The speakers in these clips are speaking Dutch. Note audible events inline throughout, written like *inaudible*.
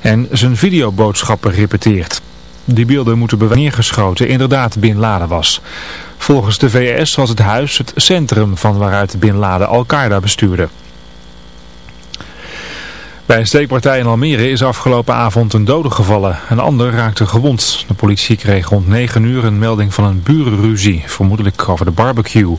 en zijn videoboodschappen repeteert. Die beelden moeten neergeschoten inderdaad Bin Laden was. Volgens de VS was het huis het centrum van waaruit Bin Laden Al-Qaeda bestuurde. Bij een steekpartij in Almere is afgelopen avond een dode gevallen. Een ander raakte gewond. De politie kreeg rond 9 uur een melding van een burenruzie, vermoedelijk over de barbecue.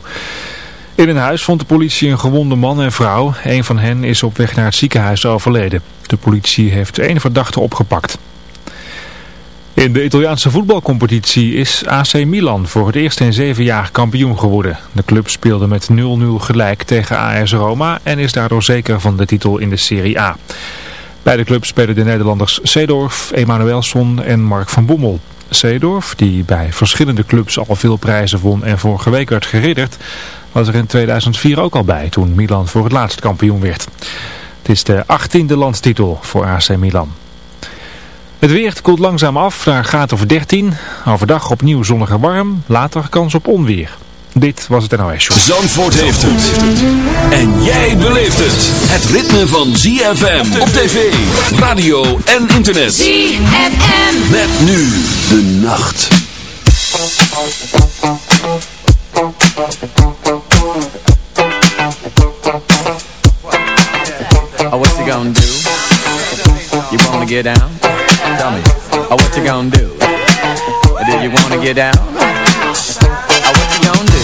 In een huis vond de politie een gewonde man en vrouw. Een van hen is op weg naar het ziekenhuis overleden. De politie heeft één verdachte opgepakt. In de Italiaanse voetbalcompetitie is AC Milan voor het eerst in zeven jaar kampioen geworden. De club speelde met 0-0 gelijk tegen AS Roma en is daardoor zeker van de titel in de Serie A. Bij de club spelen de Nederlanders Seedorf, Emanuelson en Mark van Bommel. Seedorf, die bij verschillende clubs al veel prijzen won en vorige week werd geridderd, was er in 2004 ook al bij toen Milan voor het laatst kampioen werd. Het is de achttiende landstitel voor AC Milan. Het weer koelt langzaam af naar graad of 13. Overdag opnieuw zonnig en warm. Later kans op onweer. Dit was het NOS Show. Zandvoort heeft het. En jij beleeft het. Het ritme van ZFM op tv, radio en internet. ZFM. Met nu de nacht. Oh, what you gonna do? You wanna get down? Tell me. Oh, what you gonna do? Do you wanna get down? Oh, what you gonna do?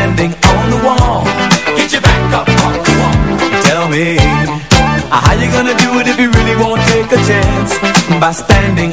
standing on the wall. Get your back up on the wall. Tell me. How you gonna do it if you really won't take a chance? By standing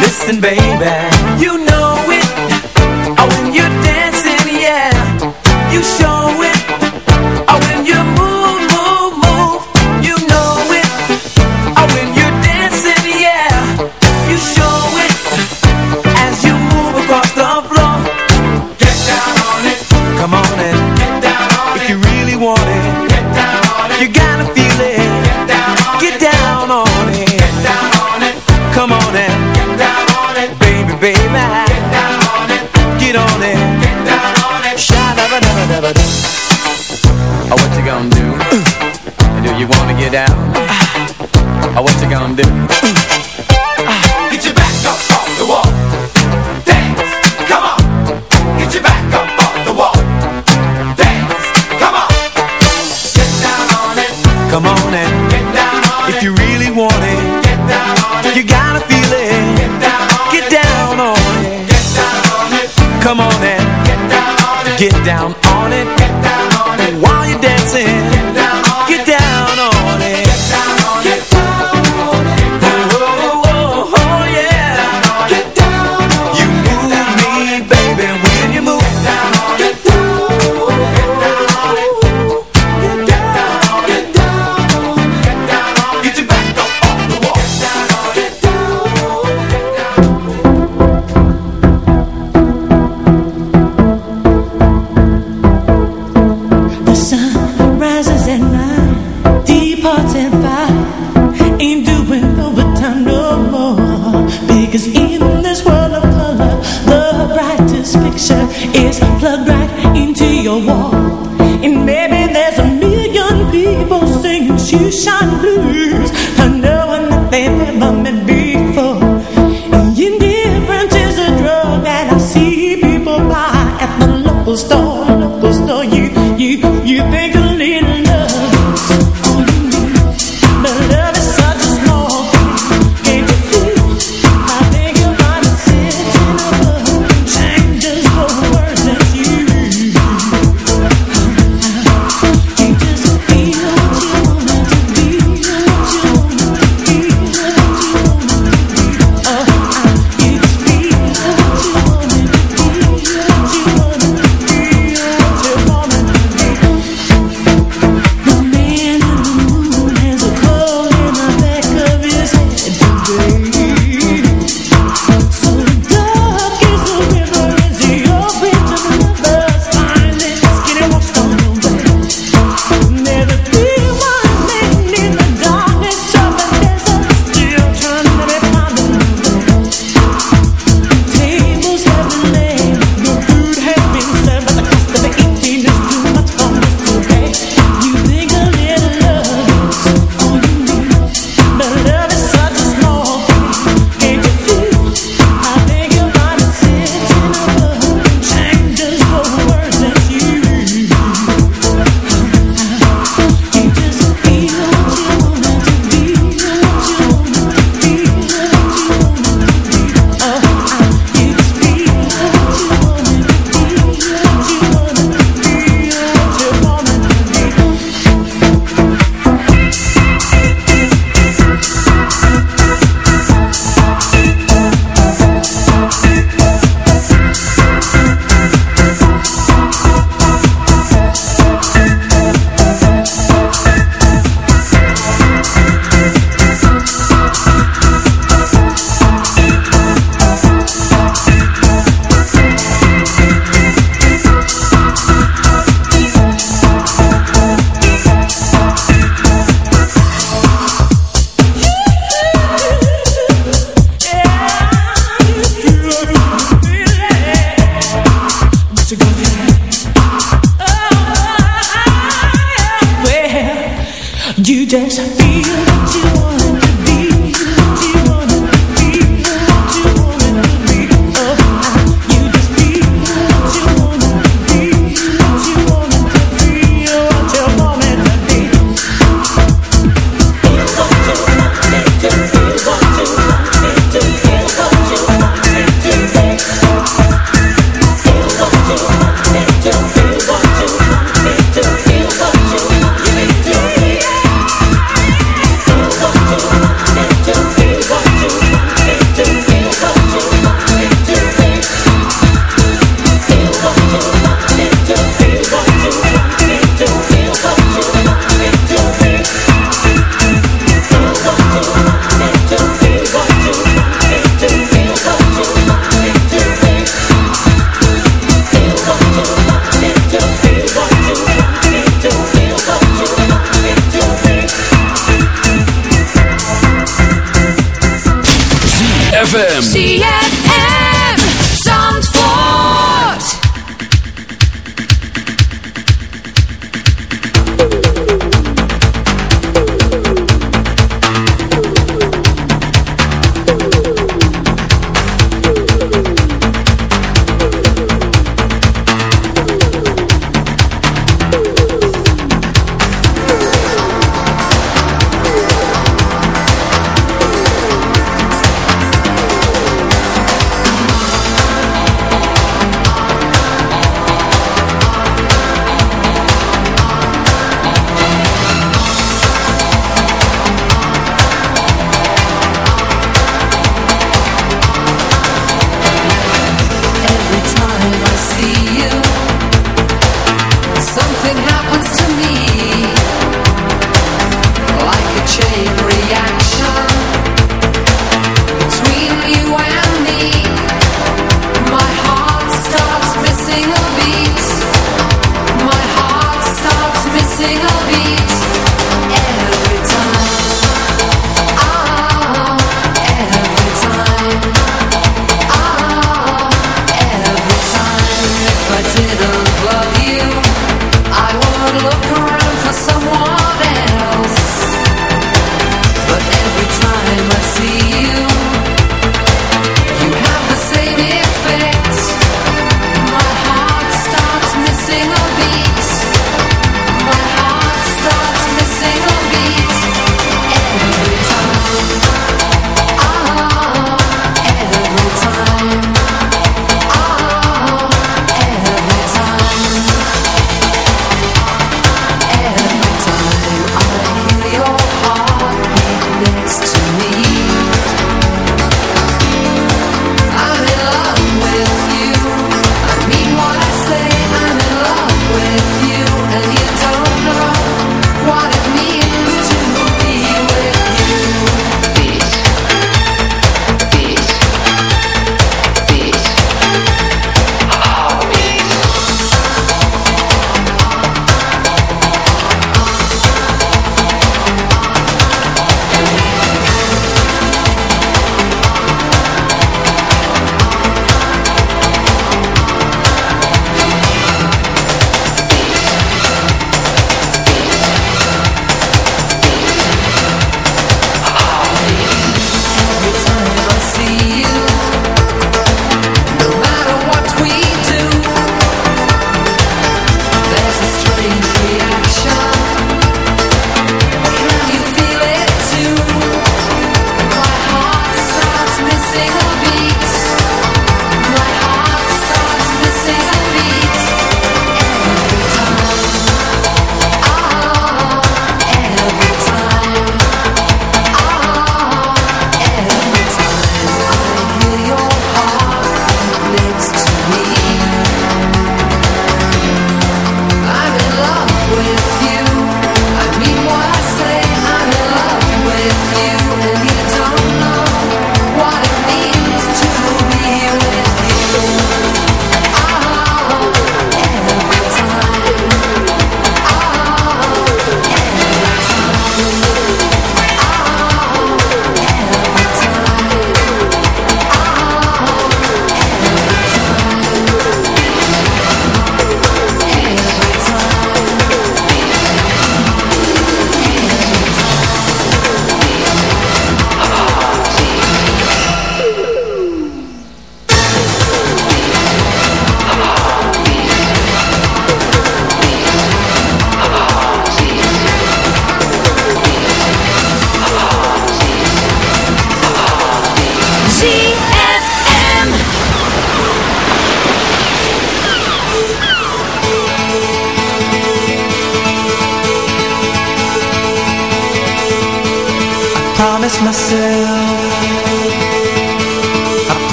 Listen, baby. You know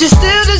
you still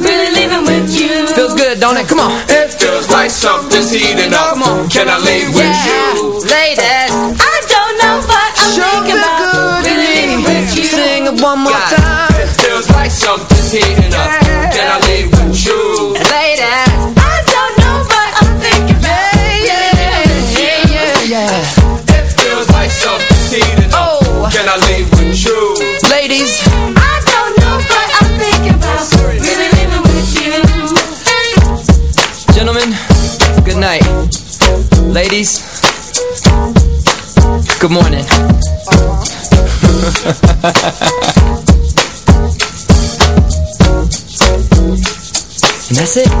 don't it? Come on. It feels like something's heating up. Come on. Can I lay with you? Lay. I don't know, but I'm sure thinking about good really with you. Sing it one more God. time. It feels like something's heating up. *laughs* and that's it.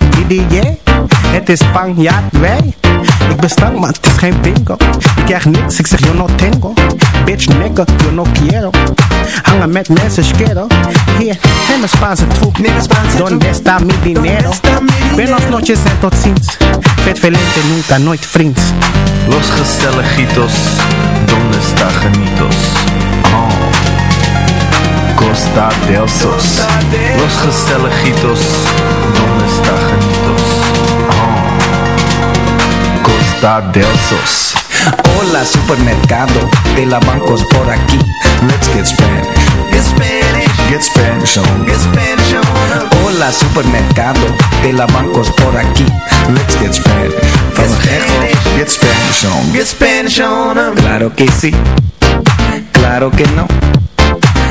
Het is Spanjaard, wij. Ik ben stank, maar het is geen bingo. Ik krijg niks, ik zeg yo no tengo. Bitch, nigga, yo no quiero. Hangen met mensen, schero. Hier, neem een Spaanse troep. Donde está mi dinero? Buenos noches en tot ziens. Vet velente, nunca, nooit vriends. Los Gestelejitos, ¿dónde está Janitos? Oh. Costa del Sos. Los Gestelejitos, ¿dónde está Janitos? Oh. Costa del Sos. Hola supermercado de la bancos por aquí. Let's get Spanish. Get Spanish, Get Spanish on. get Spanish on. Hola supermercado de la bancos por aquí. Let's get Spanish. From get Spanish on. Get Spanish on. Claro que sí, claro que no.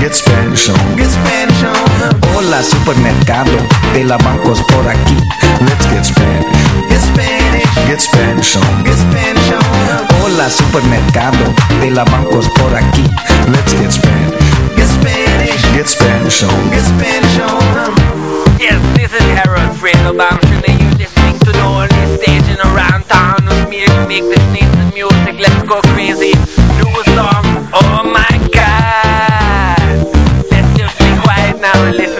Get Spanish on. get Spanish on. Hola supermercado de la bancos por aquí. Let's get Spanish. Get Spanish, Get Spanish on. get Spanish on. Hola supermercado de la bancos por aquí. Let's get Spanish. Get Spanish, Get Spanish on. get Spanish on. Yes, this is Harold Friedelbaum. Should they you listening to the only station around town with me to make this nice music? Let's go crazy. Do a song. Oh my now listen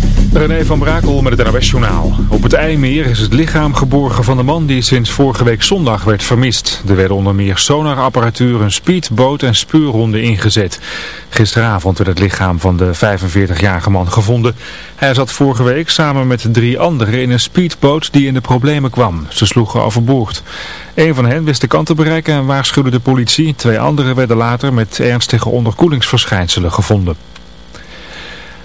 René van Brakel met het NOS-journaal. Op het IJmeer is het lichaam geborgen van de man die sinds vorige week zondag werd vermist. Er werden onder meer sonarapparatuur, een speedboot en speurhonden ingezet. Gisteravond werd het lichaam van de 45-jarige man gevonden. Hij zat vorige week samen met drie anderen in een speedboot die in de problemen kwam. Ze sloegen overboord. Een van hen wist de kant te bereiken en waarschuwde de politie. Twee anderen werden later met ernstige onderkoelingsverschijnselen gevonden.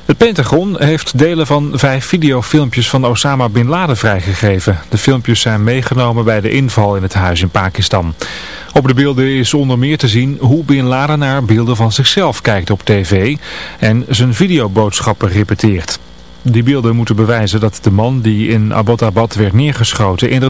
Het Pentagon heeft delen van vijf videofilmpjes van Osama Bin Laden vrijgegeven. De filmpjes zijn meegenomen bij de inval in het huis in Pakistan. Op de beelden is onder meer te zien hoe Bin Laden naar beelden van zichzelf kijkt op tv en zijn videoboodschappen repeteert. Die beelden moeten bewijzen dat de man die in Abbottabad werd neergeschoten